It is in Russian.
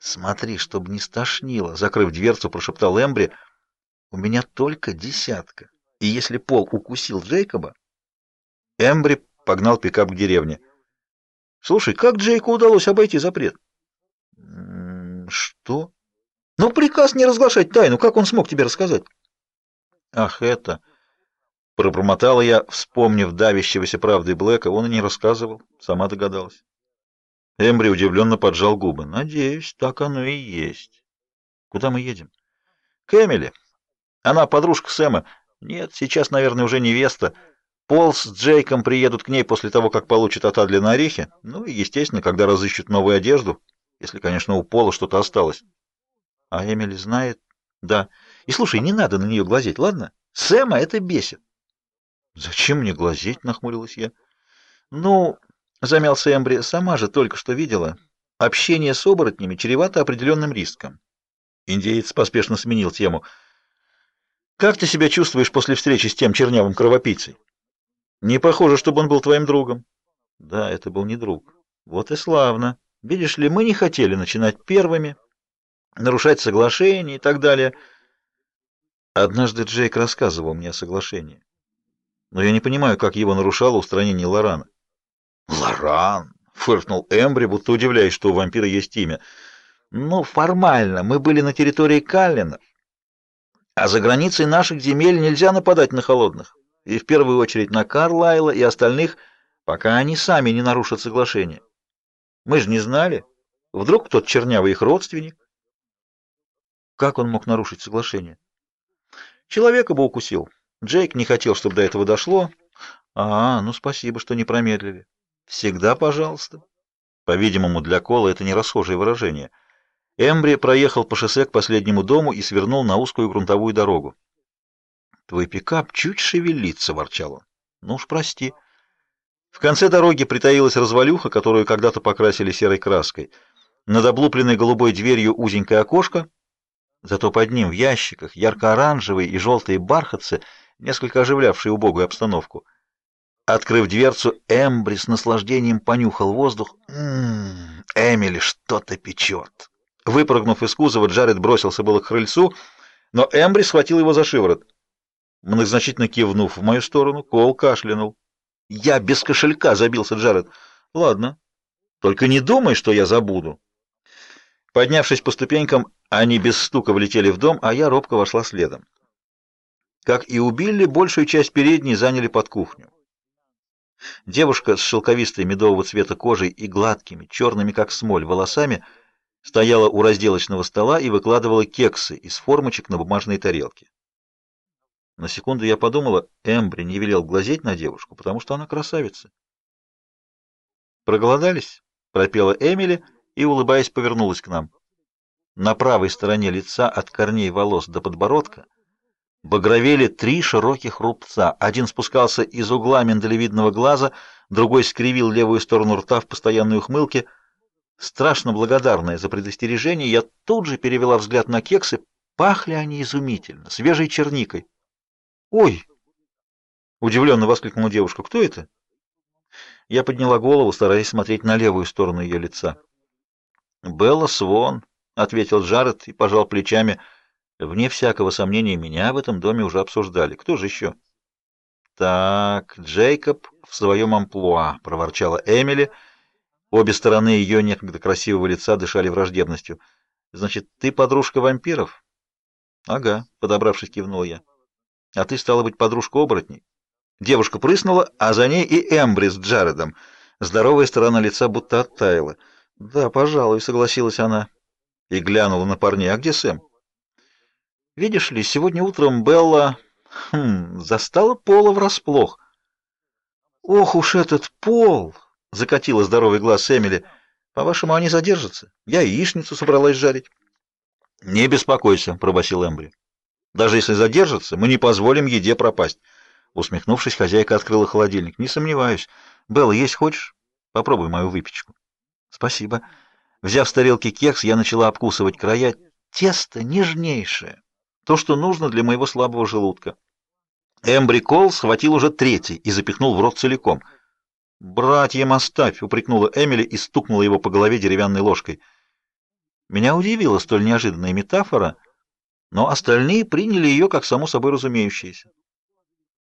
Смотри, чтобы не стошнило, закрыв дверцу, прошептал Эмбри. У меня только десятка. И если Пол укусил Джейкоба... Эмбри погнал пикап к деревне. Слушай, как Джейку удалось обойти запрет? Что? Ну, приказ не разглашать тайну. Как он смог тебе рассказать? Ах, это... Пробормотала я, вспомнив давящегося правдой Блэка. Он и не рассказывал. Сама догадалась. Эмбри удивленно поджал губы. Надеюсь, так оно и есть. Куда мы едем? К Эмили. Она подружка Сэма. Нет, сейчас, наверное, уже невеста. Пол с Джейком приедут к ней после того, как получат от Адлина орехи. Ну и, естественно, когда разыщут новую одежду. Если, конечно, у Пола что-то осталось. А Эмили знает? Да. И слушай, не надо на нее глазеть, ладно? Сэма это бесит. Зачем мне глазеть, нахмурилась я. Ну, замялся Эмбри, сама же только что видела. Общение с оборотнями чревато определенным риском. Индеец поспешно сменил тему. Как ты себя чувствуешь после встречи с тем чернявым кровопийцей? Не похоже, чтобы он был твоим другом. Да, это был не друг. Вот и славно. Видишь ли, мы не хотели начинать первыми, нарушать соглашение и так далее. Однажды Джейк рассказывал мне о соглашении. Но я не понимаю, как его нарушало устранение Лорана. Лоран, фыркнул Эмбри, будто удивляясь, что у вампира есть имя. Ну, формально мы были на территории Каллинов. А за границей наших земель нельзя нападать на холодных. И в первую очередь на Карлайла и остальных, пока они сами не нарушат соглашение. Мы же не знали. Вдруг тот чернявый их родственник. Как он мог нарушить соглашение? Человека бы укусил. Джейк не хотел, чтобы до этого дошло. А, ну спасибо, что не промедлили. Всегда пожалуйста. По-видимому, для Кола это не расхожее выражение. Эмбри проехал по шоссе к последнему дому и свернул на узкую грунтовую дорогу. Твой пикап чуть шевелится, ворчал он. Ну уж прости. В конце дороги притаилась развалюха, которую когда-то покрасили серой краской. Над облупленной голубой дверью узенькое окошко, зато под ним в ящиках ярко-оранжевые и желтые бархатцы, несколько оживлявшие убогую обстановку. Открыв дверцу, Эмбри с наслаждением понюхал воздух. «М-м, Эмили что-то печет». Выпрыгнув из кузова, Джаред бросился было к крыльцу, но Эмбри схватил его за шиворот. Многозначительно кивнув в мою сторону, Кол кашлянул. Я без кошелька забился, Джаред. Ладно. Только не думай, что я забуду. Поднявшись по ступенькам, они без стука влетели в дом, а я робко вошла следом. Как и у Билли, большую часть передней заняли под кухню. Девушка с шелковистой медового цвета кожей и гладкими, черными как смоль, волосами стояла у разделочного стола и выкладывала кексы из формочек на бумажные тарелки. На секунду я подумала, Эмбри не велел глазеть на девушку, потому что она красавица. Проголодались? пропела Эмили и, улыбаясь, повернулась к нам. На правой стороне лица от корней волос до подбородка багровели три широких рубца. Один спускался из угла миндалевидного глаза, другой скривил левую сторону рта в постоянной ухмылке. Страшно благодарная за предостережение, я тут же перевела взгляд на кексы. Пахли они изумительно, свежей черникой. «Ой!» — удивленно воскликнула девушка. «Кто это?» Я подняла голову, стараясь смотреть на левую сторону ее лица. «Белла Свон», — ответил Джаред и пожал плечами. «Вне всякого сомнения, меня в этом доме уже обсуждали. Кто же еще?» «Так, Джейкоб в своем амплуа», — проворчала Эмили. Обе стороны ее некогда красивого лица дышали враждебностью. «Значит, ты подружка вампиров?» «Ага», — подобравшись, кивнул я. А ты, стала быть, подружка оборотней. Девушка прыснула, а за ней и Эмбри с Джаредом. Здоровая сторона лица будто оттаяла. «Да, пожалуй», — согласилась она. И глянула на парней. «А где Сэм?» «Видишь ли, сегодня утром Белла хм, застала Пола врасплох». «Ох уж этот Пол!» — закатила здоровый глаз Эмили. «По-вашему, они задержатся? Я яичницу собралась жарить». «Не беспокойся», — пробасил Эмбри. Даже если задержится, мы не позволим еде пропасть. Усмехнувшись, хозяйка открыла холодильник. Не сомневаюсь. Белла, есть хочешь? Попробуй мою выпечку. Спасибо. Взяв с тарелки кекс, я начала обкусывать края. Тесто нежнейшее. То, что нужно для моего слабого желудка. Эмбри Кол схватил уже третий и запихнул в рот целиком. «Братьям оставь!» — упрекнула Эмили и стукнула его по голове деревянной ложкой. Меня удивила столь неожиданная метафора, но остальные приняли ее как само собой разумеющееся.